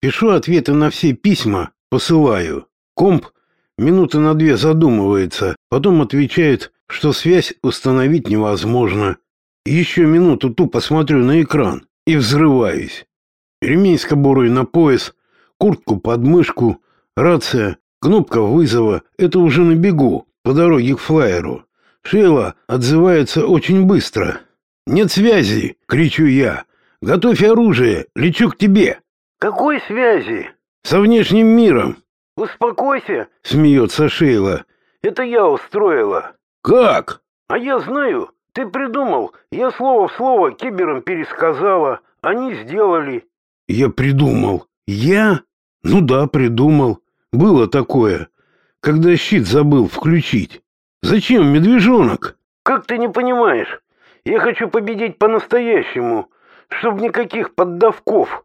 Пишу ответы на все письма, посылаю. Комп минуты на две задумывается, потом отвечает, что связь установить невозможно. Еще минуту тупо смотрю на экран и взрываюсь. Ремень с кобурой на пояс, куртку под мышку, рация, кнопка вызова — это уже на бегу, по дороге к флайеру. Шейла отзывается очень быстро. «Нет связи!» — кричу я. «Готовь оружие! Лечу к тебе!» «Какой связи?» «Со внешним миром!» «Успокойся!» — смеется Шейла. «Это я устроила!» «Как?» «А я знаю! Ты придумал! Я слово в слово киберам пересказала! Они сделали!» «Я придумал! Я? Ну да, придумал! Было такое, когда щит забыл включить! Зачем медвежонок?» «Как ты не понимаешь? Я хочу победить по-настоящему, чтобы никаких поддавков!»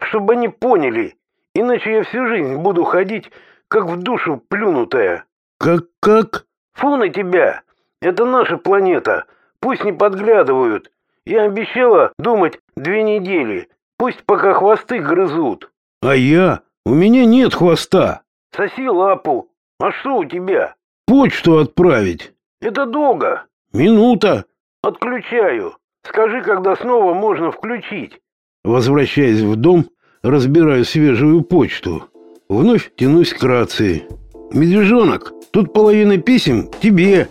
Чтобы они поняли, иначе я всю жизнь буду ходить, как в душу плюнутая. Как-как? Фу на тебя! Это наша планета, пусть не подглядывают. Я обещала думать две недели, пусть пока хвосты грызут. А я? У меня нет хвоста. Соси лапу. А что у тебя? Почту отправить. Это долго. Минута. Отключаю. Скажи, когда снова можно включить. Возвращаясь в дом, разбираю свежую почту. Вновь тянусь к рации. «Медвежонок, тут половина писем тебе».